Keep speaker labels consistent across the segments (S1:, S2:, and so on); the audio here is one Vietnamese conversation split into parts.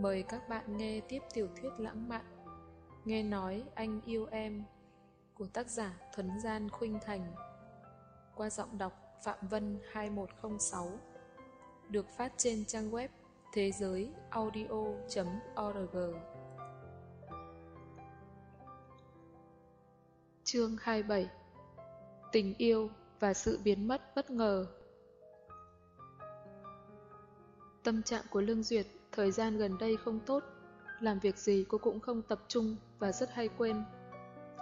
S1: Mời các bạn nghe tiếp tiểu thuyết lãng mạn. Nghe nói anh yêu em, của tác giả Thuấn Gian Khuynh Thành. Qua giọng đọc Phạm Vân 2106 được phát trên trang web thế giới audio.org Chương 27 Tình yêu và sự biến mất bất ngờ. Tâm trạng của Lương Duyệt thời gian gần đây không tốt, làm việc gì cô cũng không tập trung và rất hay quên.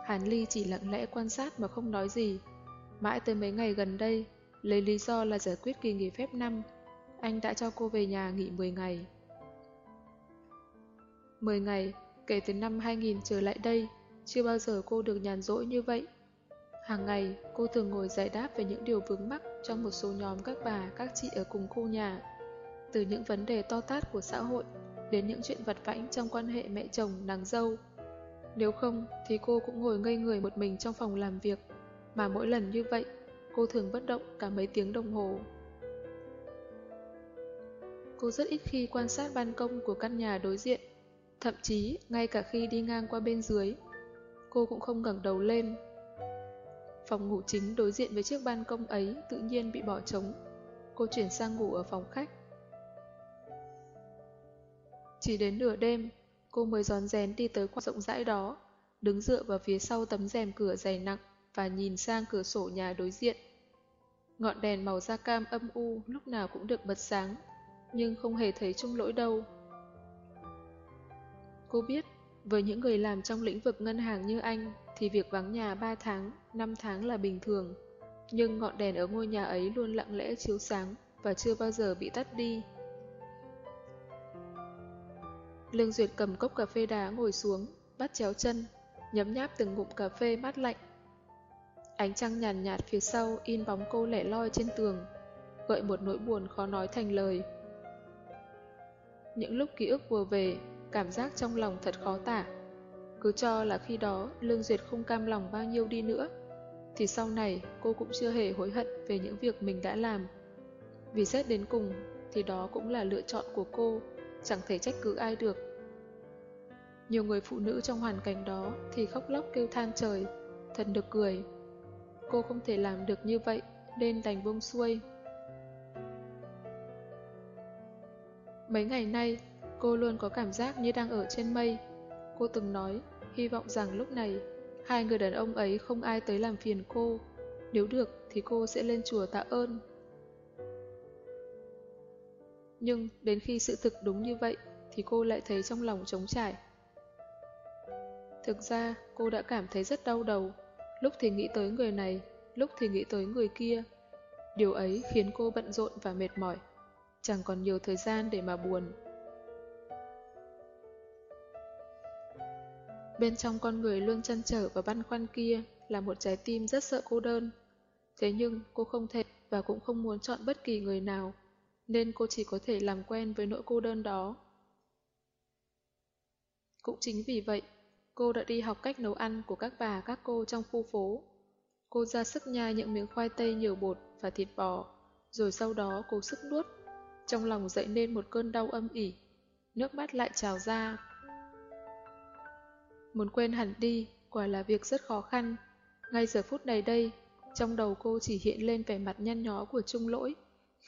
S1: Hàn Ly chỉ lặng lẽ quan sát mà không nói gì. Mãi tới mấy ngày gần đây, lấy lý do là giải quyết kỳ nghỉ phép năm, anh đã cho cô về nhà nghỉ 10 ngày. 10 ngày, kể từ năm 2000 trở lại đây, chưa bao giờ cô được nhàn rỗi như vậy. Hàng ngày, cô thường ngồi giải đáp về những điều vướng mắc trong một số nhóm các bà, các chị ở cùng khu nhà từ những vấn đề to tát của xã hội đến những chuyện vặt vãnh trong quan hệ mẹ chồng nàng dâu. Nếu không thì cô cũng ngồi ngây người một mình trong phòng làm việc, mà mỗi lần như vậy cô thường bất động cả mấy tiếng đồng hồ. Cô rất ít khi quan sát ban công của căn nhà đối diện, thậm chí ngay cả khi đi ngang qua bên dưới, cô cũng không ngẩng đầu lên. Phòng ngủ chính đối diện với chiếc ban công ấy tự nhiên bị bỏ trống. Cô chuyển sang ngủ ở phòng khách. Chỉ đến nửa đêm, cô mới rón rén đi tới khoảng rộng rãi đó, đứng dựa vào phía sau tấm rèm cửa dày nặng và nhìn sang cửa sổ nhà đối diện. Ngọn đèn màu da cam âm u lúc nào cũng được bật sáng, nhưng không hề thấy chung lỗi đâu. Cô biết, với những người làm trong lĩnh vực ngân hàng như anh thì việc vắng nhà 3 tháng, 5 tháng là bình thường. Nhưng ngọn đèn ở ngôi nhà ấy luôn lặng lẽ chiếu sáng và chưa bao giờ bị tắt đi. Lương Duyệt cầm cốc cà phê đá ngồi xuống, bắt chéo chân, nhấm nháp từng ngụm cà phê mát lạnh. Ánh trăng nhàn nhạt, phía sau in bóng cô lẻ loi trên tường, gợi một nỗi buồn khó nói thành lời. Những lúc ký ức vừa về, cảm giác trong lòng thật khó tả. Cứ cho là khi đó Lương Duyệt không cam lòng bao nhiêu đi nữa, thì sau này cô cũng chưa hề hối hận về những việc mình đã làm. Vì xét đến cùng thì đó cũng là lựa chọn của cô chẳng thể trách cứ ai được. Nhiều người phụ nữ trong hoàn cảnh đó thì khóc lóc kêu than trời, thật được cười. Cô không thể làm được như vậy nên đành buông xuôi. Mấy ngày nay, cô luôn có cảm giác như đang ở trên mây. Cô từng nói, hy vọng rằng lúc này, hai người đàn ông ấy không ai tới làm phiền cô. Nếu được thì cô sẽ lên chùa tạ ơn. Nhưng đến khi sự thực đúng như vậy thì cô lại thấy trong lòng trống trải. Thực ra cô đã cảm thấy rất đau đầu, lúc thì nghĩ tới người này, lúc thì nghĩ tới người kia. Điều ấy khiến cô bận rộn và mệt mỏi, chẳng còn nhiều thời gian để mà buồn. Bên trong con người luôn chăn trở và băn khoăn kia là một trái tim rất sợ cô đơn. Thế nhưng cô không thể và cũng không muốn chọn bất kỳ người nào nên cô chỉ có thể làm quen với nỗi cô đơn đó. Cũng chính vì vậy, cô đã đi học cách nấu ăn của các bà các cô trong khu phố. Cô ra sức nhai những miếng khoai tây nhiều bột và thịt bò, rồi sau đó cô sức nuốt. Trong lòng dậy nên một cơn đau âm ỉ, nước mắt lại trào ra. Muốn quên hẳn đi, quả là việc rất khó khăn. Ngay giờ phút này đây, trong đầu cô chỉ hiện lên vẻ mặt nhăn nhó của Trung Lỗi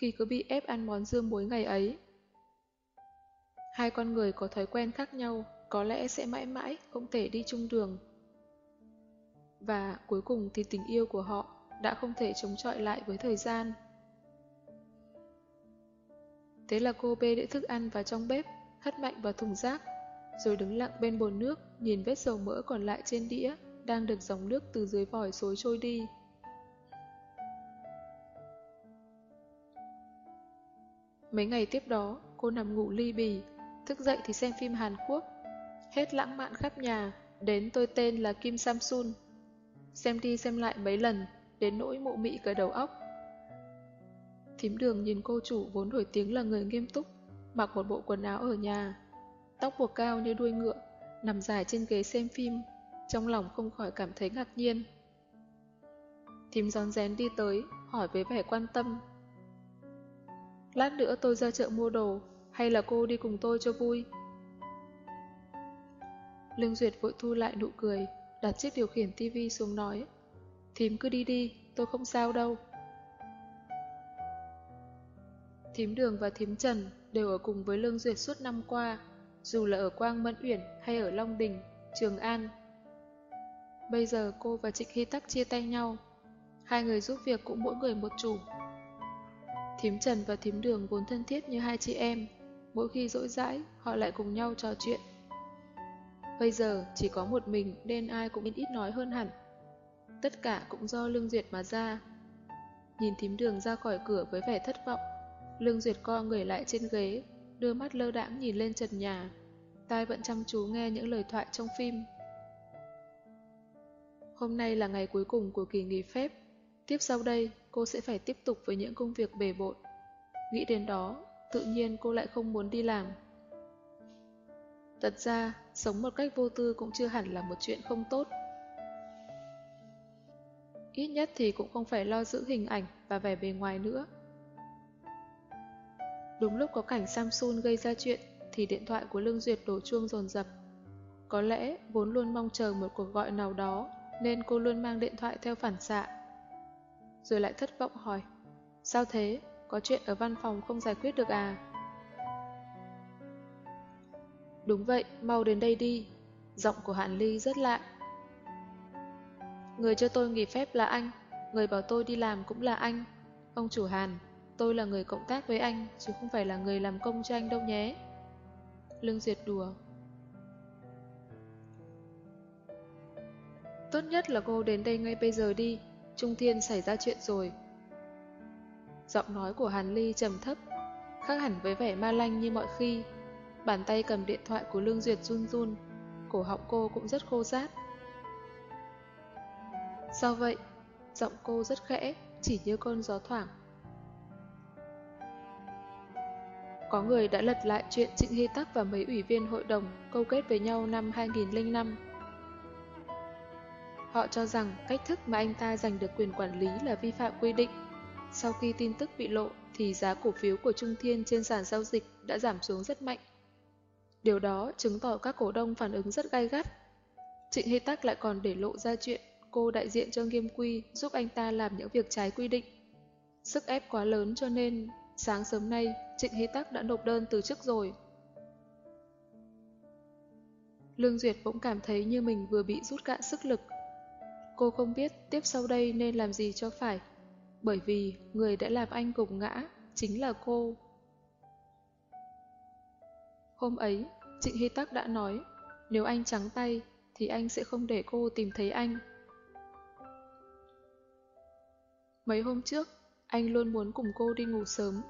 S1: khi cứ bị ép ăn món dưa muối ngày ấy. Hai con người có thói quen khác nhau, có lẽ sẽ mãi mãi không thể đi chung đường. Và cuối cùng thì tình yêu của họ đã không thể chống chọi lại với thời gian. Thế là cô bê đĩa thức ăn vào trong bếp, hất mạnh vào thùng rác, rồi đứng lặng bên bồn nước, nhìn vết dầu mỡ còn lại trên đĩa, đang được dòng nước từ dưới vòi xối trôi đi. Mấy ngày tiếp đó, cô nằm ngủ ly bì, thức dậy thì xem phim Hàn Quốc. Hết lãng mạn khắp nhà, đến tôi tên là Kim Samsun. Xem đi xem lại mấy lần, đến nỗi mụ mị cả đầu óc. Thím đường nhìn cô chủ vốn nổi tiếng là người nghiêm túc, mặc một bộ quần áo ở nhà, tóc buộc cao như đuôi ngựa, nằm dài trên ghế xem phim, trong lòng không khỏi cảm thấy ngạc nhiên. Thím gión rén đi tới, hỏi với vẻ quan tâm Lát nữa tôi ra chợ mua đồ, hay là cô đi cùng tôi cho vui? Lương Duyệt vội thu lại nụ cười, đặt chiếc điều khiển tivi xuống nói. Thím cứ đi đi, tôi không sao đâu. Thím Đường và thím Trần đều ở cùng với Lương Duyệt suốt năm qua, dù là ở Quang Mẫn Uyển hay ở Long Đình, Trường An. Bây giờ cô và Trịnh Hy Tắc chia tay nhau, hai người giúp việc cũng mỗi người một chủ. Thím Trần và thím Đường vốn thân thiết như hai chị em, mỗi khi rỗi rãi họ lại cùng nhau trò chuyện. Bây giờ chỉ có một mình nên ai cũng ít nói hơn hẳn. Tất cả cũng do Lương Duyệt mà ra. Nhìn thím đường ra khỏi cửa với vẻ thất vọng, Lương Duyệt co người lại trên ghế, đưa mắt lơ đãng nhìn lên trần nhà. Tai vẫn chăm chú nghe những lời thoại trong phim. Hôm nay là ngày cuối cùng của kỳ nghỉ phép. Tiếp sau đây, cô sẽ phải tiếp tục với những công việc bề bộn. Nghĩ đến đó, tự nhiên cô lại không muốn đi làm. Thật ra, sống một cách vô tư cũng chưa hẳn là một chuyện không tốt. Ít nhất thì cũng không phải lo giữ hình ảnh và vẻ bề ngoài nữa. Đúng lúc có cảnh Samsung gây ra chuyện thì điện thoại của Lương Duyệt đổ chuông dồn dập. Có lẽ vốn luôn mong chờ một cuộc gọi nào đó nên cô luôn mang điện thoại theo phản xạ. Rồi lại thất vọng hỏi, sao thế, có chuyện ở văn phòng không giải quyết được à? Đúng vậy, mau đến đây đi. Giọng của Hàn Ly rất lạ. Người cho tôi nghỉ phép là anh, người bảo tôi đi làm cũng là anh. Ông chủ Hàn, tôi là người cộng tác với anh, chứ không phải là người làm công cho anh đâu nhé. Lương Duyệt đùa. Tốt nhất là cô đến đây ngay bây giờ đi, Trung Thiên xảy ra chuyện rồi. Giọng nói của Hàn Ly trầm thấp, khác hẳn với vẻ ma lanh như mọi khi. Bàn tay cầm điện thoại của Lương Duyệt run run, cổ họng cô cũng rất khô rát. Sao vậy? Giọng cô rất khẽ, chỉ như con gió thoảng. Có người đã lật lại chuyện Trịnh Hy Tắc và mấy ủy viên hội đồng câu kết với nhau năm 2005. Họ cho rằng cách thức mà anh ta giành được quyền quản lý là vi phạm quy định. Sau khi tin tức bị lộ, thì giá cổ phiếu của Trung Thiên trên sàn giao dịch đã giảm xuống rất mạnh. Điều đó chứng tỏ các cổ đông phản ứng rất gai gắt. Trịnh Hy Tắc lại còn để lộ ra chuyện cô đại diện cho nghiêm quy giúp anh ta làm những việc trái quy định. Sức ép quá lớn cho nên, sáng sớm nay, Trịnh Hy Tắc đã nộp đơn từ chức rồi. Lương Duyệt bỗng cảm thấy như mình vừa bị rút cạn sức lực. Cô không biết tiếp sau đây nên làm gì cho phải, bởi vì người đã làm anh gục ngã chính là cô. Hôm ấy, Trịnh Hy Tắc đã nói, nếu anh trắng tay, thì anh sẽ không để cô tìm thấy anh. Mấy hôm trước, anh luôn muốn cùng cô đi ngủ sớm.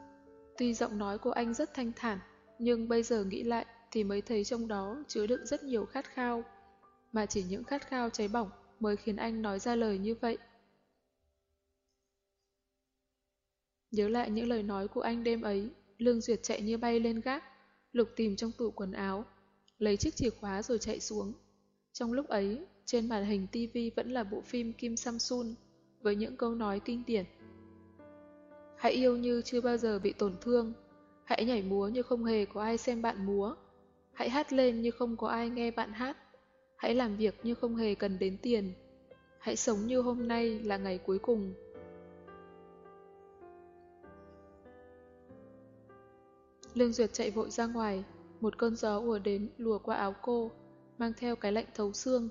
S1: Tuy giọng nói của anh rất thanh thản, nhưng bây giờ nghĩ lại thì mới thấy trong đó chứa đựng rất nhiều khát khao, mà chỉ những khát khao cháy bỏng mới khiến anh nói ra lời như vậy. Nhớ lại những lời nói của anh đêm ấy, Lương Duyệt chạy như bay lên gác, lục tìm trong tủ quần áo, lấy chiếc chìa khóa rồi chạy xuống. Trong lúc ấy, trên màn hình TV vẫn là bộ phim Kim Samsun với những câu nói kinh điển. Hãy yêu như chưa bao giờ bị tổn thương, hãy nhảy múa như không hề có ai xem bạn múa, hãy hát lên như không có ai nghe bạn hát, hãy làm việc như không hề cần đến tiền, hãy sống như hôm nay là ngày cuối cùng. Lương Duyệt chạy vội ra ngoài, một cơn gió ùa đến lùa qua áo cô, mang theo cái lạnh thấu xương.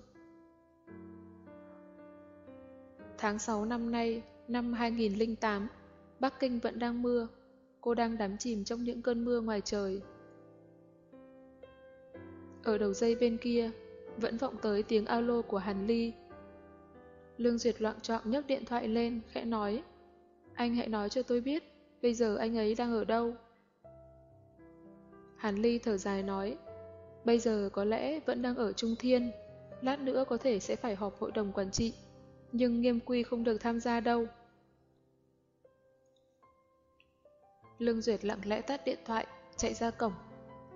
S1: Tháng 6 năm nay, năm 2008, Bắc Kinh vẫn đang mưa. Cô đang đắm chìm trong những cơn mưa ngoài trời. Ở đầu dây bên kia, vẫn vọng tới tiếng alo của Hàn Ly. Lương Duyệt loạn trọng nhấc điện thoại lên, khẽ nói. Anh hãy nói cho tôi biết, bây giờ anh ấy đang ở đâu? Hàn Ly thở dài nói, bây giờ có lẽ vẫn đang ở Trung Thiên, lát nữa có thể sẽ phải họp hội đồng quản trị, nhưng nghiêm quy không được tham gia đâu. Lương Duyệt lặng lẽ tắt điện thoại, chạy ra cổng.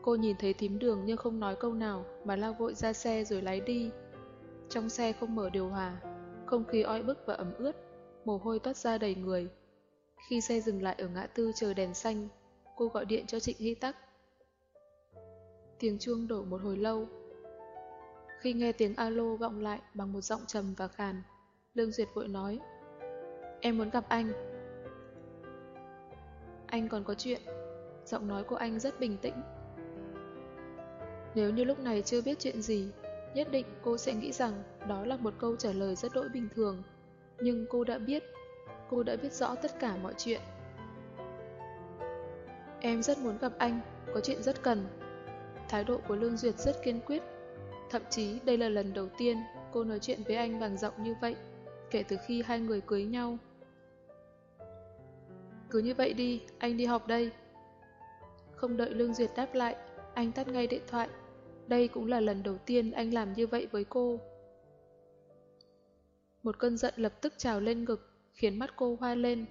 S1: Cô nhìn thấy thím đường nhưng không nói câu nào mà lao vội ra xe rồi lái đi. Trong xe không mở điều hòa, không khí oi bức và ẩm ướt, mồ hôi toát ra đầy người. Khi xe dừng lại ở ngã tư chờ đèn xanh, cô gọi điện cho Trịnh Hy Tắc. Tiếng chuông đổ một hồi lâu. Khi nghe tiếng alo vọng lại bằng một giọng trầm và khàn, Lương Duyệt vội nói Em muốn gặp anh. Anh còn có chuyện. Giọng nói của anh rất bình tĩnh. Nếu như lúc này chưa biết chuyện gì, nhất định cô sẽ nghĩ rằng đó là một câu trả lời rất đỗi bình thường. Nhưng cô đã biết, cô đã biết rõ tất cả mọi chuyện. Em rất muốn gặp anh, có chuyện rất cần. Thái độ của Lương Duyệt rất kiên quyết. Thậm chí đây là lần đầu tiên cô nói chuyện với anh bằng giọng như vậy, kể từ khi hai người cưới nhau. Cứ như vậy đi, anh đi học đây. Không đợi Lương Duyệt đáp lại, anh tắt ngay điện thoại. Đây cũng là lần đầu tiên anh làm như vậy với cô. Một cơn giận lập tức trào lên ngực, khiến mắt cô hoa lên.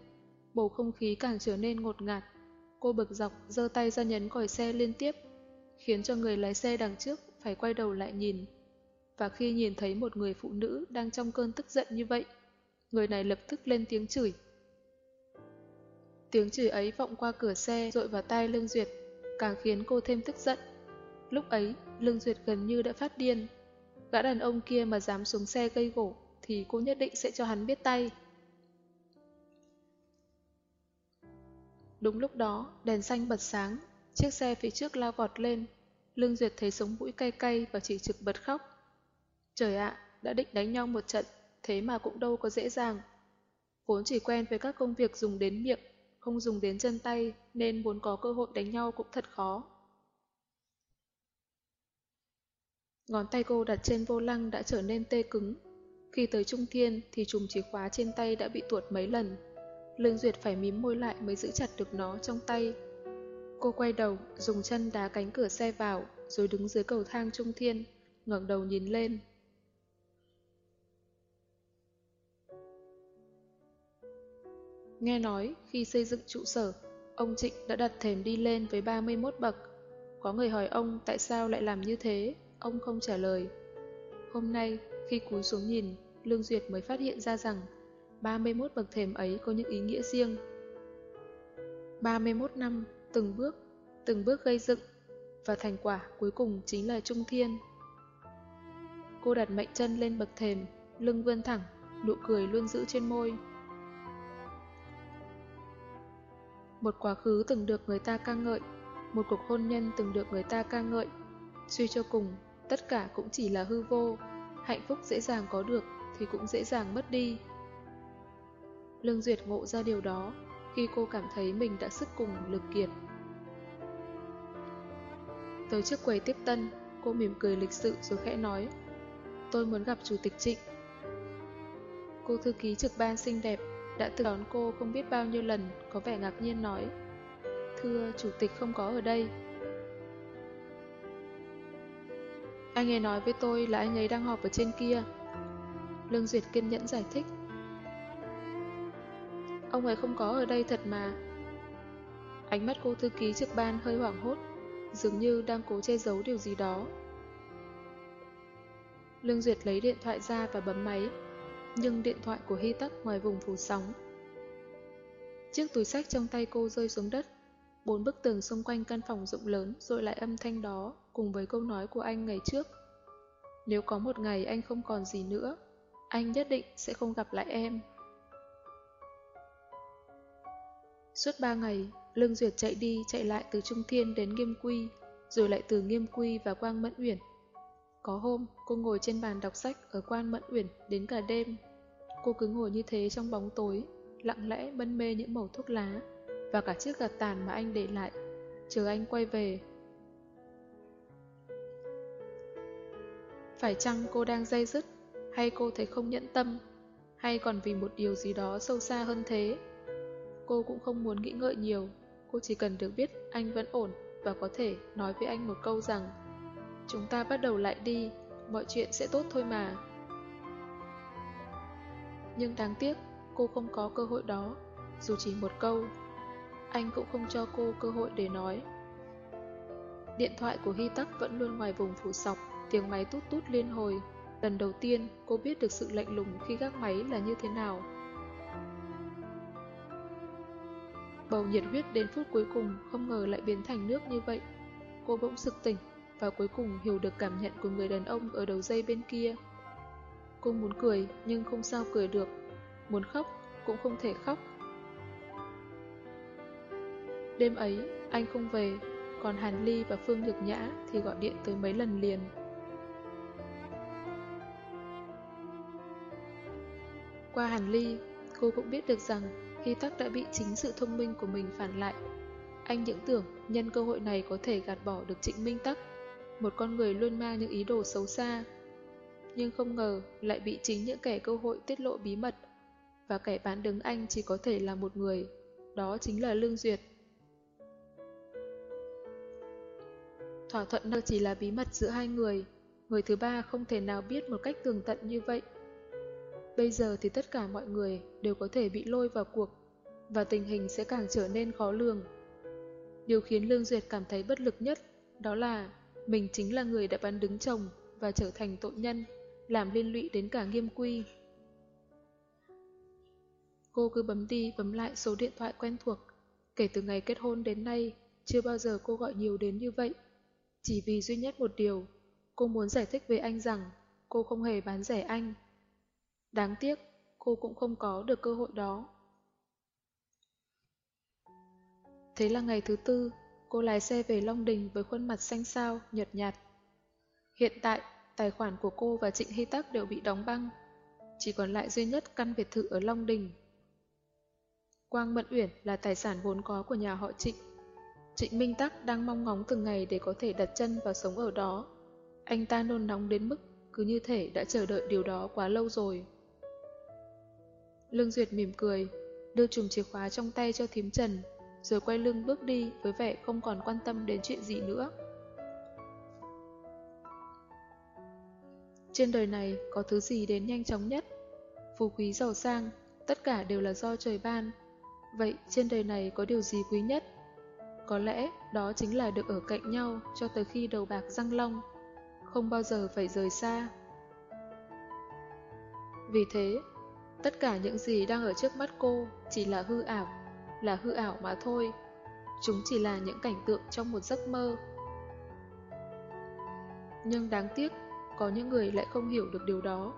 S1: Bầu không khí càng trở nên ngột ngạt. Cô bực dọc, giơ tay ra nhấn còi xe liên tiếp, khiến cho người lái xe đằng trước phải quay đầu lại nhìn. Và khi nhìn thấy một người phụ nữ đang trong cơn tức giận như vậy, người này lập tức lên tiếng chửi. Tiếng chửi ấy vọng qua cửa xe rội vào tai Lương Duyệt, càng khiến cô thêm tức giận. Lúc ấy, Lương Duyệt gần như đã phát điên. Gã đàn ông kia mà dám xuống xe gây gỗ thì cô nhất định sẽ cho hắn biết tay. Đúng lúc đó, đèn xanh bật sáng, chiếc xe phía trước lao vọt lên. Lương Duyệt thấy sống mũi cay cay và chỉ trực bật khóc. Trời ạ, đã định đánh nhau một trận, thế mà cũng đâu có dễ dàng. Vốn chỉ quen với các công việc dùng đến miệng, không dùng đến chân tay, nên muốn có cơ hội đánh nhau cũng thật khó. Ngón tay cô đặt trên vô lăng đã trở nên tê cứng. Khi tới Trung Thiên thì chùm chìa khóa trên tay đã bị tuột mấy lần. Lương Duyệt phải mím môi lại mới giữ chặt được nó trong tay. Cô quay đầu, dùng chân đá cánh cửa xe vào, rồi đứng dưới cầu thang Trung Thiên, ngẩng đầu nhìn lên. Nghe nói, khi xây dựng trụ sở, ông Trịnh đã đặt thềm đi lên với 31 bậc. Có người hỏi ông tại sao lại làm như thế, ông không trả lời. Hôm nay, khi cúi xuống nhìn, Lương Duyệt mới phát hiện ra rằng 31 bậc thềm ấy có những ý nghĩa riêng. 31 năm, từng bước, từng bước gây dựng, và thành quả cuối cùng chính là Trung Thiên. Cô đặt mạnh chân lên bậc thềm, lưng vươn thẳng, nụ cười luôn giữ trên môi. Một quá khứ từng được người ta ca ngợi, một cuộc hôn nhân từng được người ta ca ngợi. Suy cho cùng, tất cả cũng chỉ là hư vô, hạnh phúc dễ dàng có được thì cũng dễ dàng mất đi. Lương Duyệt ngộ ra điều đó khi cô cảm thấy mình đã sức cùng lực kiệt. Tới trước quầy tiếp tân, cô mỉm cười lịch sự rồi khẽ nói Tôi muốn gặp Chủ tịch Trịnh. Cô thư ký trực ban xinh đẹp đã từ đón cô không biết bao nhiêu lần có vẻ ngạc nhiên nói Thưa, Chủ tịch không có ở đây. Anh ấy nói với tôi là anh ấy đang họp ở trên kia. Lương Duyệt kiên nhẫn giải thích. Ông ấy không có ở đây thật mà. Ánh mắt cô thư ký trực ban hơi hoảng hốt, dường như đang cố che giấu điều gì đó. Lương Duyệt lấy điện thoại ra và bấm máy, nhưng điện thoại của Hy Tắc ngoài vùng phủ sóng. Chiếc túi sách trong tay cô rơi xuống đất, bốn bức tường xung quanh căn phòng rộng lớn rồi lại âm thanh đó cùng với câu nói của anh ngày trước. Nếu có một ngày anh không còn gì nữa, anh nhất định sẽ không gặp lại em. Suốt ba ngày, Lương Duyệt chạy đi chạy lại từ Trung Thiên đến Nghiêm Quy, rồi lại từ Nghiêm Quy và Quang Mẫn Uyển. Có hôm, cô ngồi trên bàn đọc sách ở quang Mẫn Uyển đến cả đêm. Cô cứ ngồi như thế trong bóng tối, lặng lẽ mân mê những mẩu thuốc lá và cả chiếc gạt tàn mà anh để lại, chờ anh quay về. Phải chăng cô đang dây dứt, hay cô thấy không nhẫn tâm, hay còn vì một điều gì đó sâu xa hơn thế? Cô cũng không muốn nghĩ ngợi nhiều, cô chỉ cần được biết anh vẫn ổn và có thể nói với anh một câu rằng Chúng ta bắt đầu lại đi, mọi chuyện sẽ tốt thôi mà. Nhưng đáng tiếc, cô không có cơ hội đó, dù chỉ một câu. Anh cũng không cho cô cơ hội để nói. Điện thoại của Hy Tắc vẫn luôn ngoài vùng phủ sọc, tiếng máy tút tút liên hồi. Lần đầu tiên, cô biết được sự lạnh lùng khi gác máy là như thế nào. Bầu nhiệt huyết đến phút cuối cùng không ngờ lại biến thành nước như vậy. Cô bỗng sực tỉnh, và cuối cùng hiểu được cảm nhận của người đàn ông ở đầu dây bên kia. Cô muốn cười nhưng không sao cười được, muốn khóc cũng không thể khóc. Đêm ấy, anh không về, còn Hàn Ly và Phương Nhược Nhã thì gọi điện tới mấy lần liền. Qua Hàn Ly, cô cũng biết được rằng Hy Tắc đã bị chính sự thông minh của mình phản lại. Anh những tưởng nhân cơ hội này có thể gạt bỏ được Trịnh Minh Tắc, một con người luôn mang những ý đồ xấu xa. Nhưng không ngờ lại bị chính những kẻ cơ hội tiết lộ bí mật, và kẻ bán đứng anh chỉ có thể là một người, đó chính là Lương Duyệt. Thỏa thuận đâu chỉ là bí mật giữa hai người, người thứ ba không thể nào biết một cách tường tận như vậy. Bây giờ thì tất cả mọi người đều có thể bị lôi vào cuộc, và tình hình sẽ càng trở nên khó lường. Điều khiến Lương Duyệt cảm thấy bất lực nhất đó là mình chính là người đã bắn đứng chồng và trở thành tội nhân, làm liên lụy đến cả nghiêm quy. Cô cứ bấm đi bấm lại số điện thoại quen thuộc. Kể từ ngày kết hôn đến nay, chưa bao giờ cô gọi nhiều đến như vậy. Chỉ vì duy nhất một điều, cô muốn giải thích với anh rằng cô không hề bán rẻ anh. Đáng tiếc, cô cũng không có được cơ hội đó. Thế là ngày thứ tư, cô lái xe về Long Đình với khuôn mặt xanh xao, nhợt nhạt. Hiện tại, tài khoản của cô và Trịnh Hy Tắc đều bị đóng băng. Chỉ còn lại duy nhất căn biệt thự ở Long Đình. Quang Mận Uyển là tài sản vốn có của nhà họ Trịnh. Trịnh Minh Tắc đang mong ngóng từng ngày để có thể đặt chân và sống ở đó. Anh ta nôn nóng đến mức cứ như thể đã chờ đợi điều đó quá lâu rồi. Lương Duyệt mỉm cười, đưa chùm chìa khóa trong tay cho thím Trần, rồi quay lưng bước đi với vẻ không còn quan tâm đến chuyện gì nữa. Trên đời này có thứ gì đến nhanh chóng nhất? Phú quý giàu sang, tất cả đều là do trời ban. Vậy trên đời này có điều gì quý nhất? Có lẽ đó chính là được ở cạnh nhau cho tới khi đầu bạc răng long, không bao giờ phải rời xa. Vì thế, tất cả những gì đang ở trước mắt cô chỉ là hư ảo, là hư ảo mà thôi. Chúng chỉ là những cảnh tượng trong một giấc mơ. Nhưng đáng tiếc, có những người lại không hiểu được điều đó.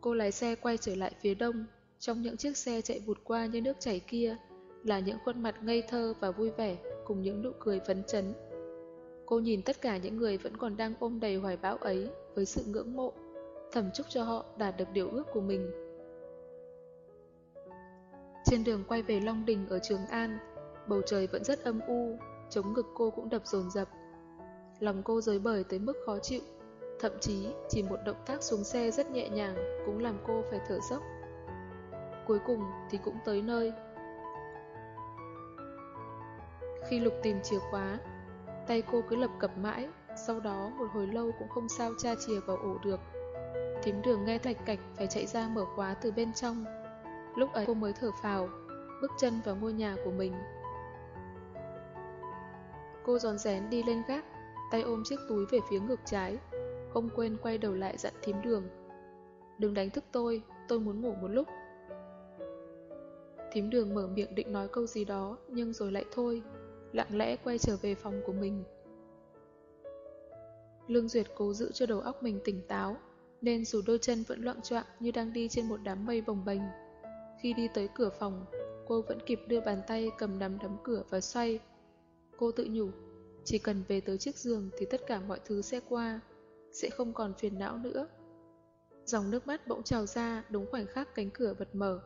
S1: Cô lái xe quay trở lại phía đông, trong những chiếc xe chạy vụt qua như nước chảy kia là những khuôn mặt ngây thơ và vui vẻ cùng những nụ cười phấn chấn. Cô nhìn tất cả những người vẫn còn đang ôm đầy hoài bão ấy với sự ngưỡng mộ, thầm chúc cho họ đạt được điều ước của mình. Trên đường quay về Long Đình ở Trường An, bầu trời vẫn rất âm u, chống ngực cô cũng đập dồn dập. Lòng cô rối bời tới mức khó chịu, thậm chí chỉ một động tác xuống xe rất nhẹ nhàng cũng làm cô phải thở dốc. Cuối cùng thì cũng tới nơi. Khi Lục tìm chìa khóa, tay cô cứ lập cập mãi, sau đó một hồi lâu cũng không sao tra chìa vào ổ được. Thím đường nghe thạch cạch phải chạy ra mở khóa từ bên trong. Lúc ấy cô mới thở phào, bước chân vào ngôi nhà của mình. Cô giòn rén đi lên gác, tay ôm chiếc túi về phía ngược trái, không quên quay đầu lại dặn thím đường. Đừng đánh thức tôi, tôi muốn ngủ một lúc. Thím đường mở miệng định nói câu gì đó, nhưng rồi lại thôi, lặng lẽ quay trở về phòng của mình. Lương Duyệt cố giữ cho đầu óc mình tỉnh táo, nên dù đôi chân vẫn loạn choạng như đang đi trên một đám mây bồng bềnh. Khi đi tới cửa phòng, cô vẫn kịp đưa bàn tay cầm nắm đấm cửa và xoay. Cô tự nhủ, chỉ cần về tới chiếc giường thì tất cả mọi thứ sẽ qua, sẽ không còn phiền não nữa. Dòng nước mắt bỗng trào ra đúng khoảnh khắc cánh cửa bật mở.